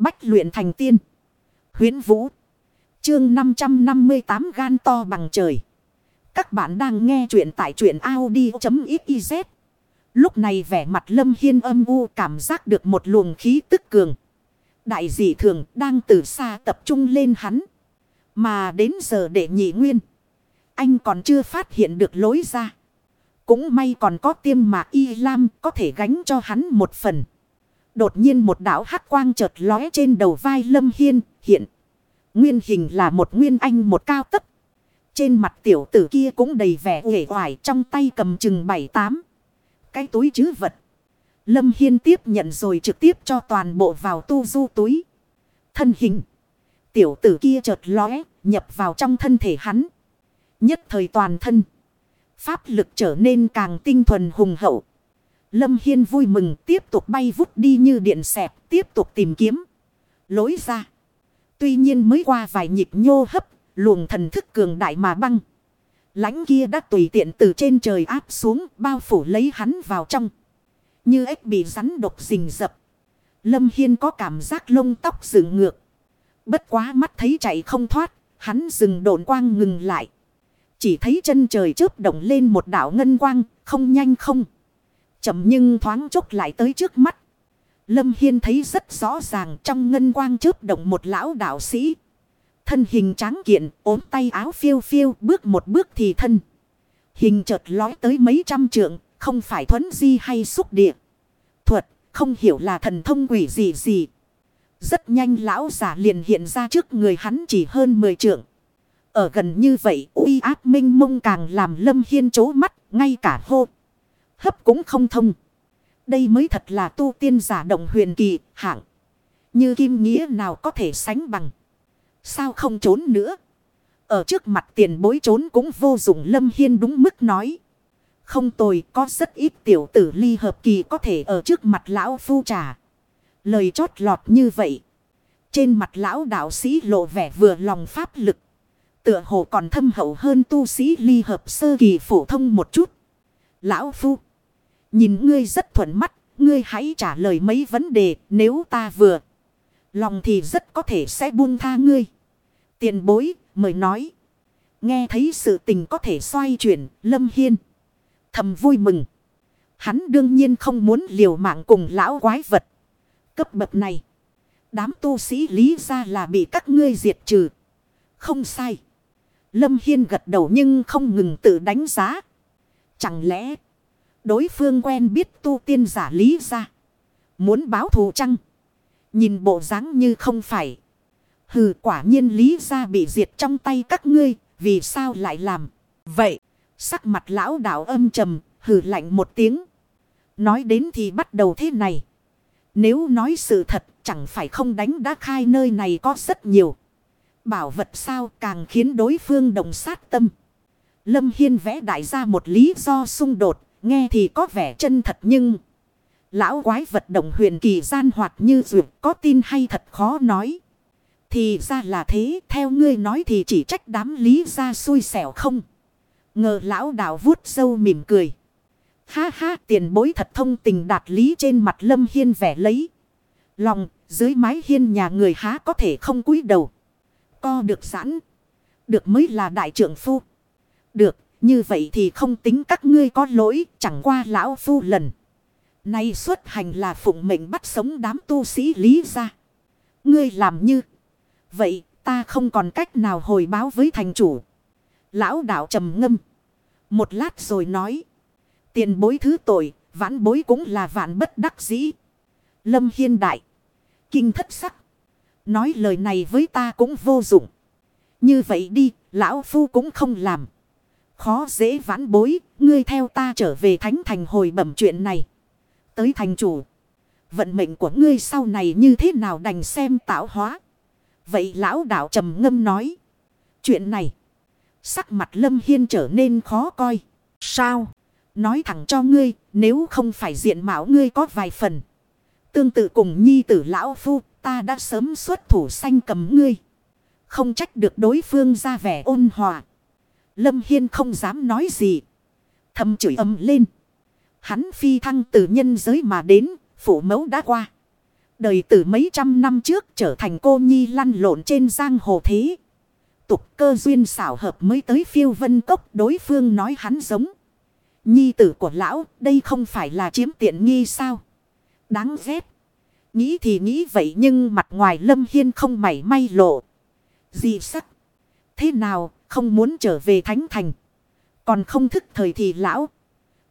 Bách luyện thành tiên. Huyến Vũ. Chương 558 gan to bằng trời. Các bạn đang nghe truyện tại truyện Audi.xyz. Lúc này vẻ mặt Lâm Hiên âm u cảm giác được một luồng khí tức cường. Đại dị thường đang từ xa tập trung lên hắn. Mà đến giờ để nhị nguyên. Anh còn chưa phát hiện được lối ra. Cũng may còn có tiêm mạc y lam có thể gánh cho hắn một phần. Đột nhiên một đảo hắc quang chợt lóe trên đầu vai Lâm Hiên, hiện. Nguyên hình là một nguyên anh một cao tấp. Trên mặt tiểu tử kia cũng đầy vẻ uể oải, trong tay cầm chừng bảy tám. Cái túi chứ vật. Lâm Hiên tiếp nhận rồi trực tiếp cho toàn bộ vào tu du túi. Thân hình. Tiểu tử kia chợt lóe, nhập vào trong thân thể hắn. Nhất thời toàn thân. Pháp lực trở nên càng tinh thuần hùng hậu. Lâm Hiên vui mừng tiếp tục bay vút đi như điện xẹp tiếp tục tìm kiếm. Lối ra. Tuy nhiên mới qua vài nhịp nhô hấp, luồng thần thức cường đại mà băng. lãnh kia đã tùy tiện từ trên trời áp xuống, bao phủ lấy hắn vào trong. Như ếch bị rắn độc rình rập. Lâm Hiên có cảm giác lông tóc dựng ngược. Bất quá mắt thấy chạy không thoát, hắn dừng độn quang ngừng lại. Chỉ thấy chân trời chớp động lên một đảo ngân quang, không nhanh không. Chậm nhưng thoáng chốc lại tới trước mắt. Lâm Hiên thấy rất rõ ràng trong ngân quang chớp động một lão đạo sĩ. Thân hình tráng kiện, ốm tay áo phiêu phiêu, bước một bước thì thân. Hình chợt lói tới mấy trăm trượng, không phải thuấn di hay xúc địa. Thuật, không hiểu là thần thông quỷ gì gì. Rất nhanh lão giả liền hiện ra trước người hắn chỉ hơn 10 trượng. Ở gần như vậy, uy áp minh mông càng làm Lâm Hiên chố mắt, ngay cả hô. Hấp cũng không thông. Đây mới thật là tu tiên giả động huyền kỳ, hạng. Như kim nghĩa nào có thể sánh bằng. Sao không trốn nữa? Ở trước mặt tiền bối trốn cũng vô dụng Lâm Hiên đúng mức nói. Không tồi có rất ít tiểu tử ly hợp kỳ có thể ở trước mặt lão phu trà. Lời chót lọt như vậy. Trên mặt lão đạo sĩ lộ vẻ vừa lòng pháp lực. Tựa hồ còn thâm hậu hơn tu sĩ ly hợp sơ kỳ phổ thông một chút. Lão phu. Nhìn ngươi rất thuận mắt. Ngươi hãy trả lời mấy vấn đề, nếu ta vừa. Lòng thì rất có thể sẽ buông tha ngươi. Tiền bối, mời nói. Nghe thấy sự tình có thể xoay chuyển. Lâm Hiên. Thầm vui mừng. Hắn đương nhiên không muốn liều mạng cùng lão quái vật. Cấp bậc này. Đám tu sĩ lý ra là bị các ngươi diệt trừ. Không sai. Lâm Hiên gật đầu nhưng không ngừng tự đánh giá. Chẳng lẽ đối phương quen biết tu tiên giả lý ra. Muốn báo thù chăng? Nhìn bộ dáng như không phải. Hừ quả nhiên lý ra bị diệt trong tay các ngươi. Vì sao lại làm? Vậy. Sắc mặt lão đạo âm trầm. Hừ lạnh một tiếng. Nói đến thì bắt đầu thế này. Nếu nói sự thật chẳng phải không đánh đã khai nơi này có rất nhiều. Bảo vật sao càng khiến đối phương đồng sát tâm. Lâm Hiên vẽ đại ra một lý do xung đột, nghe thì có vẻ chân thật nhưng... Lão quái vật động huyền kỳ gian hoạt như duyệt có tin hay thật khó nói. Thì ra là thế, theo ngươi nói thì chỉ trách đám lý ra xui xẻo không. Ngờ lão đạo vuốt sâu mỉm cười. Ha ha tiền bối thật thông tình đạt lý trên mặt lâm hiên vẻ lấy. Lòng dưới mái hiên nhà người há có thể không cúi đầu. Co được sẵn. Được mới là đại trưởng phu. Được như vậy thì không tính các ngươi có lỗi chẳng qua lão phu lần. Nay xuất hành là phụng mệnh bắt sống đám tu sĩ lý ra. Ngươi làm như. Vậy ta không còn cách nào hồi báo với thành chủ. Lão đạo trầm ngâm. Một lát rồi nói. Tiền bối thứ tội, vãn bối cũng là vạn bất đắc dĩ. Lâm Hiên Đại. Kinh thất sắc. Nói lời này với ta cũng vô dụng. Như vậy đi, lão phu cũng không làm. Khó dễ vãn bối, ngươi theo ta trở về thánh thành hồi bẩm chuyện này. Tới thành chủ. Vận mệnh của ngươi sau này như thế nào đành xem tạo hóa. Vậy lão đạo trầm ngâm nói. Chuyện này. Sắc mặt lâm hiên trở nên khó coi. Sao? Nói thẳng cho ngươi, nếu không phải diện mạo ngươi có vài phần. Tương tự cùng nhi tử lão phu, ta đã sớm xuất thủ sanh cầm ngươi. Không trách được đối phương ra vẻ ôn hòa. Lâm Hiên không dám nói gì. Thầm chửi âm lên. Hắn phi thăng từ nhân giới mà đến, phủ mẫu đã qua. Đời từ mấy trăm năm trước trở thành cô nhi lăn lộn trên giang hồ thế. Tục cơ duyên xảo hợp mới tới phiêu vân cốc đối phương nói hắn giống. Nhi tử của lão đây không phải là chiếm tiện nghi sao. Đáng ghét. Nghĩ thì nghĩ vậy nhưng mặt ngoài lâm hiên không mảy may lộ. Gì sắc. Thế nào, không muốn trở về thánh thành. Còn không thức thời thì lão.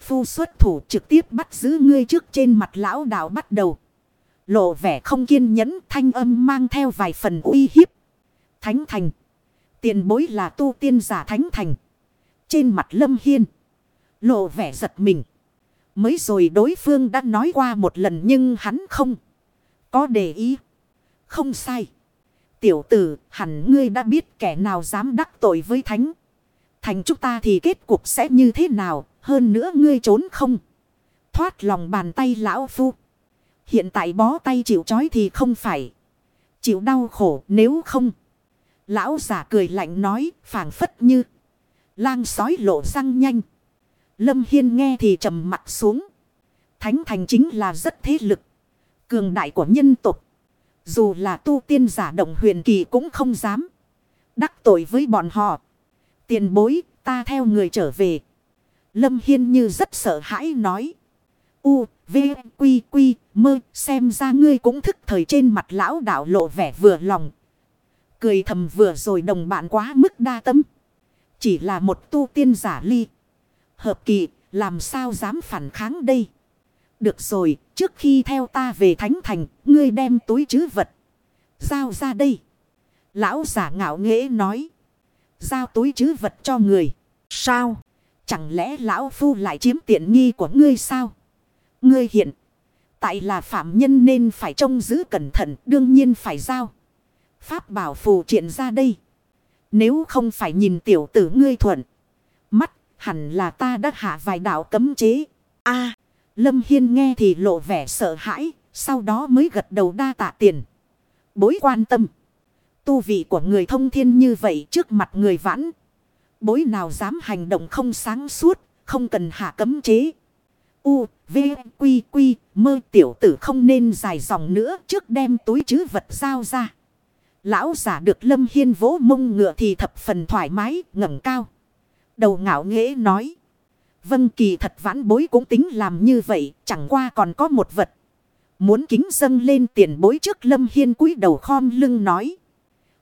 Phu xuất thủ trực tiếp bắt giữ ngươi trước trên mặt lão đạo bắt đầu. Lộ vẻ không kiên nhẫn, thanh âm mang theo vài phần uy hiếp. Thánh thành. Tiền bối là tu tiên giả thánh thành. Trên mặt lâm hiên. Lộ vẻ giật mình. Mới rồi đối phương đã nói qua một lần nhưng hắn không. Có để ý. Không sai. Tiểu tử, hẳn ngươi đã biết kẻ nào dám đắc tội với thánh. Thành chúng ta thì kết cục sẽ như thế nào. Hơn nữa ngươi trốn không. Thoát lòng bàn tay lão phu. Hiện tại bó tay chịu chói thì không phải. Chịu đau khổ nếu không. Lão giả cười lạnh nói, phảng phất như. Lang sói lộ răng nhanh. Lâm Hiên nghe thì trầm mặt xuống. Thánh thành chính là rất thế lực. Cường đại của nhân tục. Dù là tu tiên giả động huyền kỳ cũng không dám. Đắc tội với bọn họ. Tiền bối ta theo người trở về. Lâm Hiên như rất sợ hãi nói. U, V, Quy, Quy, mơ, xem ra ngươi cũng thức thời trên mặt lão đạo lộ vẻ vừa lòng. Cười thầm vừa rồi đồng bạn quá mức đa tâm. Chỉ là một tu tiên giả ly. Hợp kỳ, làm sao dám phản kháng đây? Được rồi, trước khi theo ta về Thánh Thành, ngươi đem túi chứ vật. Giao ra đây. Lão giả ngạo nghễ nói. Giao túi chứ vật cho người. Sao? Chẳng lẽ lão phu lại chiếm tiện nghi của ngươi sao? Ngươi hiện. Tại là phạm nhân nên phải trông giữ cẩn thận. Đương nhiên phải giao. Pháp bảo phù triện ra đây. Nếu không phải nhìn tiểu tử ngươi thuận. Mắt, hẳn là ta đã hạ vài đạo cấm chế. a, Lâm Hiên nghe thì lộ vẻ sợ hãi. Sau đó mới gật đầu đa tạ tiền. Bối quan tâm. Tu vị của người thông thiên như vậy trước mặt người vãn. Bối nào dám hành động không sáng suốt. Không cần hạ cấm chế. U, V, Quy, Quy, mơ tiểu tử không nên dài dòng nữa trước đem túi chứ vật giao ra. Lão giả được Lâm Hiên vỗ mông ngựa thì thập phần thoải mái, ngẩng cao. Đầu ngạo nghễ nói. Vân kỳ thật vãn bối cũng tính làm như vậy, chẳng qua còn có một vật. Muốn kính dâng lên tiền bối trước Lâm Hiên cúi đầu khom lưng nói.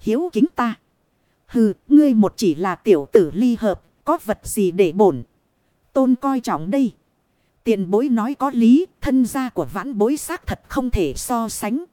Hiếu kính ta. Hừ, ngươi một chỉ là tiểu tử ly hợp, có vật gì để bổn. Tôn coi trọng đây. Tiền bối nói có lý, thân gia của vãn bối xác thật không thể so sánh.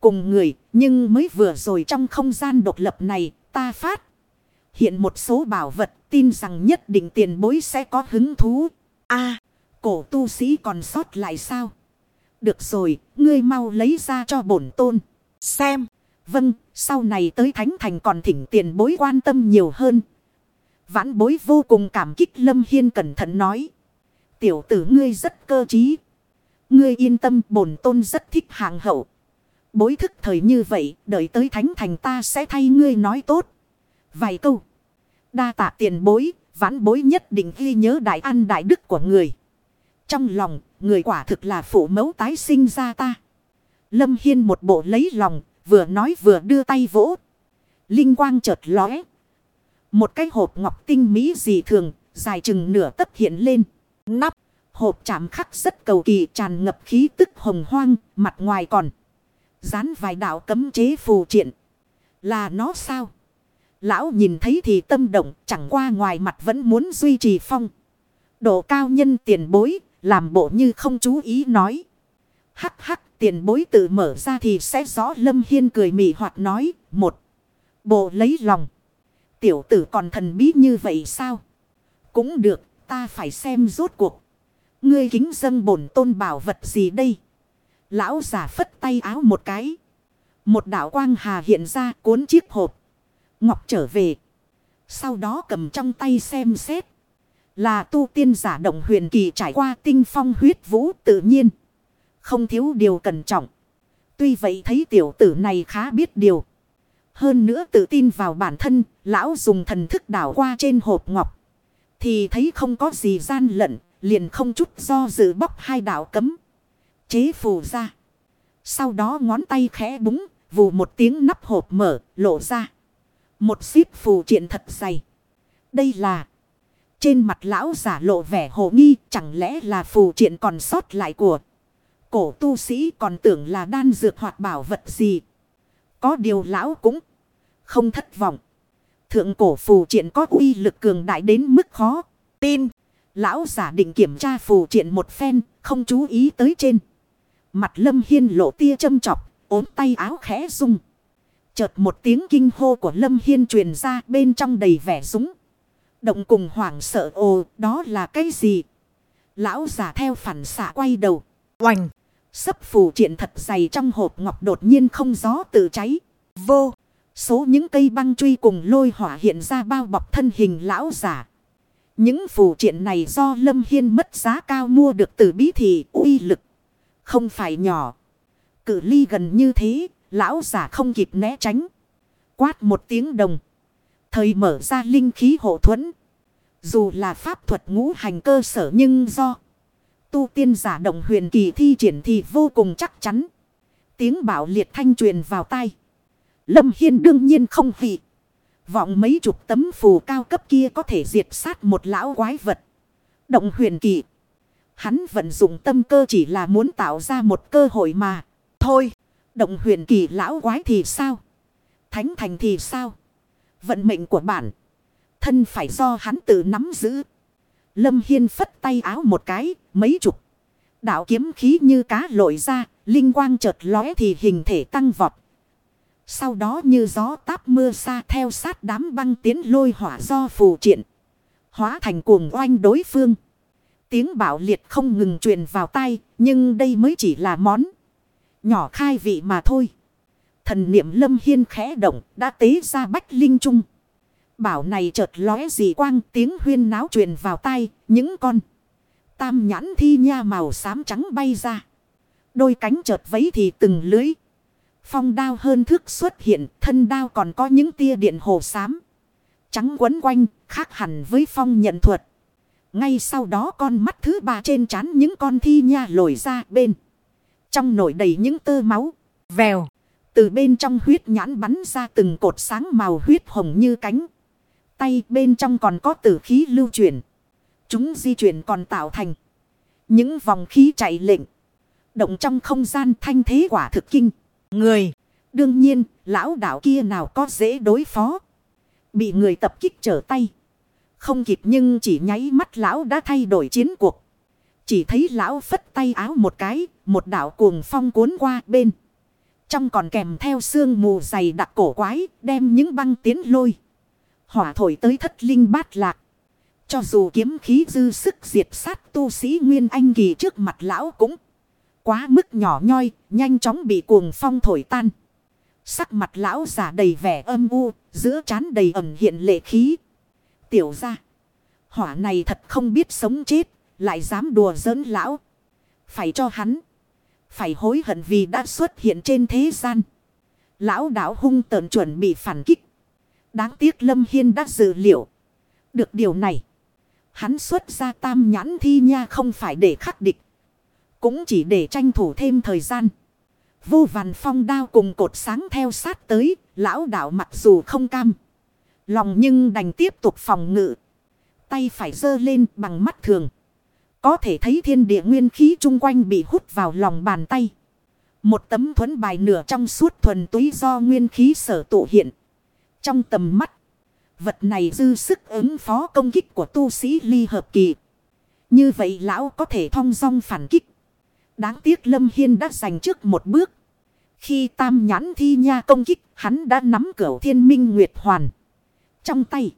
Cùng người, nhưng mới vừa rồi trong không gian độc lập này, ta phát. Hiện một số bảo vật, tin rằng nhất định tiền bối sẽ có hứng thú. a cổ tu sĩ còn sót lại sao? Được rồi, ngươi mau lấy ra cho bổn tôn. Xem, vâng, sau này tới Thánh Thành còn thỉnh tiền bối quan tâm nhiều hơn. Vãn bối vô cùng cảm kích Lâm Hiên cẩn thận nói. Tiểu tử ngươi rất cơ trí. Ngươi yên tâm bổn tôn rất thích hàng hậu. Bối thức thời như vậy, đợi tới thánh thành ta sẽ thay ngươi nói tốt. Vài câu. Đa tạ tiền bối, vãn bối nhất định ghi nhớ đại ăn đại đức của người. Trong lòng, người quả thực là phụ mẫu tái sinh ra ta. Lâm Hiên một bộ lấy lòng, vừa nói vừa đưa tay vỗ. Linh quang chợt lóe. Một cái hộp ngọc tinh mỹ dị thường, dài chừng nửa tấc hiện lên. Nắp, hộp chạm khắc rất cầu kỳ tràn ngập khí tức hồng hoang, mặt ngoài còn. Dán vài đạo cấm chế phù triện. Là nó sao? Lão nhìn thấy thì tâm động chẳng qua ngoài mặt vẫn muốn duy trì phong. Độ cao nhân tiền bối, làm bộ như không chú ý nói. Hắc hắc tiền bối tự mở ra thì sẽ rõ Lâm Hiên cười mị hoặc nói. Một, bộ lấy lòng. Tiểu tử còn thần bí như vậy sao? Cũng được, ta phải xem rốt cuộc. Ngươi kính dâng bổn tôn bảo vật gì đây? Lão giả phất tay áo một cái. Một đạo quang hà hiện ra cuốn chiếc hộp. Ngọc trở về. Sau đó cầm trong tay xem xét. Là tu tiên giả động huyền kỳ trải qua tinh phong huyết vũ tự nhiên. Không thiếu điều cẩn trọng. Tuy vậy thấy tiểu tử này khá biết điều. Hơn nữa tự tin vào bản thân, lão dùng thần thức đảo qua trên hộp ngọc. Thì thấy không có gì gian lận, liền không chút do dự bóc hai đạo cấm chế phù ra. Sau đó ngón tay khẽ búng, vù một tiếng nắp hộp mở, lộ ra. Một xíp phù triện thật dày. Đây là... Trên mặt lão giả lộ vẻ hồ nghi, chẳng lẽ là phù triện còn sót lại của cổ tu sĩ còn tưởng là đan dược hoạt bảo vật gì. Có điều lão cũng không thất vọng. Thượng cổ phù triện có uy lực cường đại đến mức khó tin. Lão giả định kiểm tra phù triện một phen, không chú ý tới trên. Mặt Lâm Hiên lộ tia châm chọc, ốm tay áo khẽ rung. Chợt một tiếng kinh hô của Lâm Hiên truyền ra bên trong đầy vẻ Động cùng hoảng sợ ồ, đó là cái gì? Lão giả theo phản xạ quay đầu. Oành! Sấp phù triện thật dày trong hộp ngọc đột nhiên không gió tự cháy. Vô! Số những cây băng truy cùng lôi hỏa hiện ra bao bọc thân hình lão giả. Những phù triện này do Lâm Hiên mất giá cao mua được từ bí thị uy lực. Không phải nhỏ. Cự ly gần như thế, lão giả không kịp né tránh. Quát một tiếng đồng. Thời mở ra linh khí hộ thuẫn. Dù là pháp thuật ngũ hành cơ sở nhưng do tu tiên giả động huyền kỳ thi triển thì vô cùng chắc chắn. Tiếng bảo liệt thanh truyền vào tai. Lâm Hiên đương nhiên không vì. Vọng mấy chục tấm phù cao cấp kia có thể diệt sát một lão quái vật. Động huyền kỳ. Hắn vận dụng tâm cơ chỉ là muốn tạo ra một cơ hội mà. Thôi, động huyền kỳ lão quái thì sao? Thánh thành thì sao? Vận mệnh của bản. Thân phải do hắn tự nắm giữ. Lâm Hiên phất tay áo một cái, mấy chục. Đạo kiếm khí như cá lội ra, linh quang chợt lóe thì hình thể tăng vọt. Sau đó như gió táp mưa xa theo sát đám băng tiến lôi hỏa do phù triện. Hóa thành cuồng oanh đối phương. Tiếng bảo liệt không ngừng truyền vào tay, nhưng đây mới chỉ là món nhỏ khai vị mà thôi. Thần niệm lâm hiên khẽ động, đã tế ra bách linh trung. Bảo này chợt lóe dị quang tiếng huyên náo truyền vào tai những con. Tam nhãn thi nha màu xám trắng bay ra. Đôi cánh chợt vấy thì từng lưới. Phong đao hơn thước xuất hiện, thân đao còn có những tia điện hồ xám. Trắng quấn quanh, khác hẳn với phong nhận thuật. Ngay sau đó con mắt thứ ba trên trán những con thi nha lồi ra bên. Trong nổi đầy những tơ máu, vèo. Từ bên trong huyết nhãn bắn ra từng cột sáng màu huyết hồng như cánh. Tay bên trong còn có tử khí lưu chuyển. Chúng di chuyển còn tạo thành những vòng khí chạy lệnh. Động trong không gian thanh thế quả thực kinh. Người, đương nhiên, lão đạo kia nào có dễ đối phó. Bị người tập kích trở tay. Không kịp nhưng chỉ nháy mắt lão đã thay đổi chiến cuộc. Chỉ thấy lão phất tay áo một cái, một đạo cuồng phong cuốn qua bên. Trong còn kèm theo sương mù dày đặc cổ quái, đem những băng tiến lôi. Hỏa thổi tới thất linh bát lạc. Cho dù kiếm khí dư sức diệt sát tu sĩ Nguyên Anh Kỳ trước mặt lão cũng quá mức nhỏ nhoi, nhanh chóng bị cuồng phong thổi tan. Sắc mặt lão giả đầy vẻ âm u, giữa trán đầy ẩm hiện lệ khí. Tiểu ra, hỏa này thật không biết sống chết, lại dám đùa giỡn lão. Phải cho hắn, phải hối hận vì đã xuất hiện trên thế gian. Lão đảo hung tợn chuẩn bị phản kích. Đáng tiếc Lâm Hiên đã dự liệu. Được điều này. Hắn xuất ra tam nhãn thi nha không phải để khắc địch. Cũng chỉ để tranh thủ thêm thời gian. Vô vàn phong đao cùng cột sáng theo sát tới. Lão đạo mặc dù không cam. Lòng nhưng đành tiếp tục phòng ngự. Tay phải dơ lên bằng mắt thường. Có thể thấy thiên địa nguyên khí chung quanh bị hút vào lòng bàn tay. Một tấm thuẫn bài nửa trong suốt thuần túy do nguyên khí sở tụ hiện. Trong tầm mắt. Vật này dư sức ứng phó công kích của tu sĩ ly hợp kỳ. Như vậy lão có thể thong dong phản kích. Đáng tiếc Lâm Hiên đã giành trước một bước. Khi tam nhãn thi nha công kích, hắn đã nắm cửa thiên minh nguyệt hoàn. Trong tay,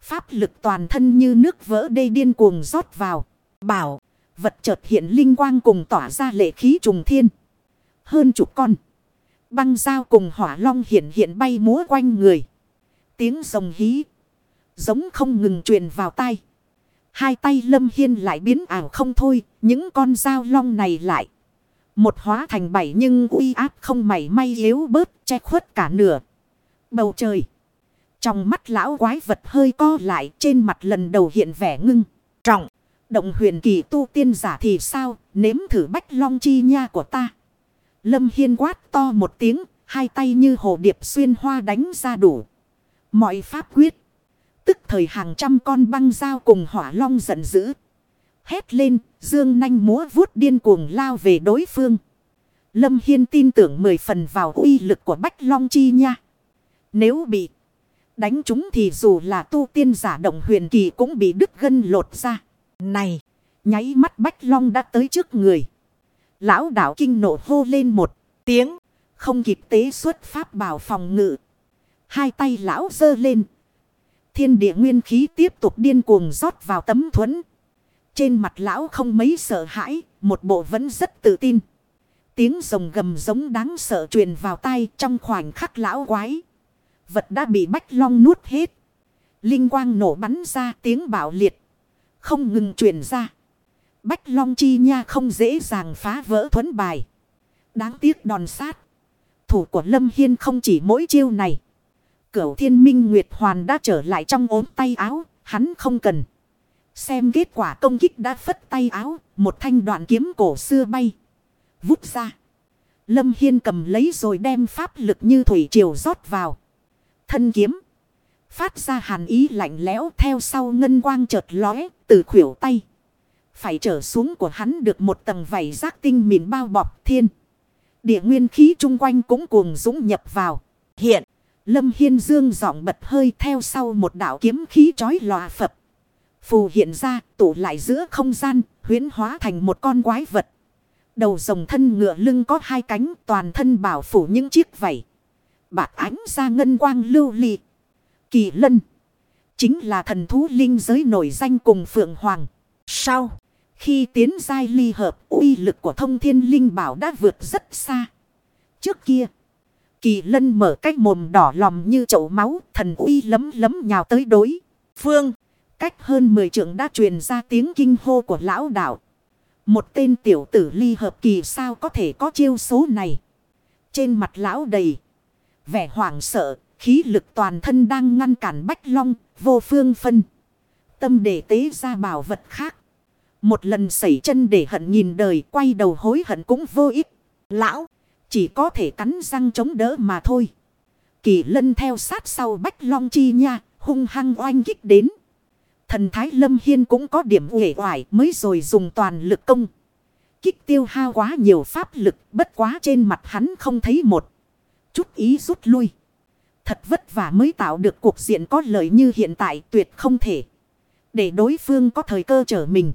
pháp lực toàn thân như nước vỡ đê điên cuồng rót vào. Bảo, vật chợt hiện linh quang cùng tỏa ra lệ khí trùng thiên. Hơn chục con. Băng dao cùng hỏa long hiện hiện bay múa quanh người. Tiếng rồng hí. Giống không ngừng truyền vào tai. Hai tay lâm hiên lại biến ảo không thôi. Những con dao long này lại. Một hóa thành bảy nhưng uy áp không mảy may yếu bớt che khuất cả nửa. Bầu trời. Trong mắt lão quái vật hơi co lại trên mặt lần đầu hiện vẻ ngưng. Trọng. Động huyền kỳ tu tiên giả thì sao? Nếm thử bách long chi nha của ta. Lâm Hiên quát to một tiếng, hai tay như hồ điệp xuyên hoa đánh ra đủ. Mọi pháp quyết. Tức thời hàng trăm con băng dao cùng hỏa long giận dữ. Hét lên, dương nanh múa vuốt điên cuồng lao về đối phương. Lâm Hiên tin tưởng mười phần vào uy lực của Bách Long Chi nha. Nếu bị đánh chúng thì dù là tu tiên giả động huyền kỳ cũng bị đứt gân lột ra. Này, nháy mắt Bách Long đã tới trước người. Lão đảo kinh nộ hô lên một tiếng, không kịp tế xuất pháp bảo phòng ngự. Hai tay lão giơ lên. Thiên địa nguyên khí tiếp tục điên cuồng rót vào tấm thuẫn. Trên mặt lão không mấy sợ hãi, một bộ vẫn rất tự tin. Tiếng rồng gầm giống đáng sợ truyền vào tay trong khoảnh khắc lão quái. Vật đã bị bách long nuốt hết. Linh quang nổ bắn ra tiếng bạo liệt. Không ngừng truyền ra. Bách long chi nha không dễ dàng phá vỡ thuấn bài. Đáng tiếc đòn sát. Thủ của Lâm Hiên không chỉ mỗi chiêu này. Cửu thiên minh Nguyệt Hoàn đã trở lại trong ốm tay áo. Hắn không cần. Xem kết quả công kích đã phất tay áo. Một thanh đoạn kiếm cổ xưa bay. Vút ra. Lâm Hiên cầm lấy rồi đem pháp lực như thủy triều rót vào. Thân kiếm. Phát ra hàn ý lạnh lẽo theo sau ngân quang chợt lóe từ khuỷu tay. Phải trở xuống của hắn được một tầng vảy giác tinh mịn bao bọc thiên. Địa nguyên khí chung quanh cũng cuồng dũng nhập vào. Hiện, Lâm Hiên Dương giọng bật hơi theo sau một đạo kiếm khí chói lòa phập. Phù hiện ra, tụ lại giữa không gian, huyến hóa thành một con quái vật. Đầu rồng thân ngựa lưng có hai cánh, toàn thân bảo phủ những chiếc vảy. Bạc ánh ra ngân quang lưu ly. Kỳ lân. Chính là thần thú linh giới nổi danh cùng Phượng Hoàng. Sau. Khi tiến giai ly hợp, uy lực của thông thiên linh bảo đã vượt rất xa. Trước kia. Kỳ lân mở cách mồm đỏ lòm như chậu máu. Thần uy lấm lấm nhào tới đối. Phương. Cách hơn 10 trượng đã truyền ra tiếng kinh hô của lão đạo. Một tên tiểu tử ly hợp kỳ sao có thể có chiêu số này. Trên mặt lão đầy. Vẻ hoảng sợ. Khí lực toàn thân đang ngăn cản bách long. Vô phương phân. Tâm để tế ra bảo vật khác. Một lần sẩy chân để hận nhìn đời, quay đầu hối hận cũng vô ích. Lão, chỉ có thể cắn răng chống đỡ mà thôi. Kỳ lân theo sát sau bách long chi nha, hung hăng oanh kích đến. Thần Thái Lâm Hiên cũng có điểm uể oải mới rồi dùng toàn lực công. Kích tiêu hao quá nhiều pháp lực, bất quá trên mặt hắn không thấy một. Chút ý rút lui. Thật vất vả mới tạo được cuộc diện có lợi như hiện tại tuyệt không thể. Để đối phương có thời cơ trở mình.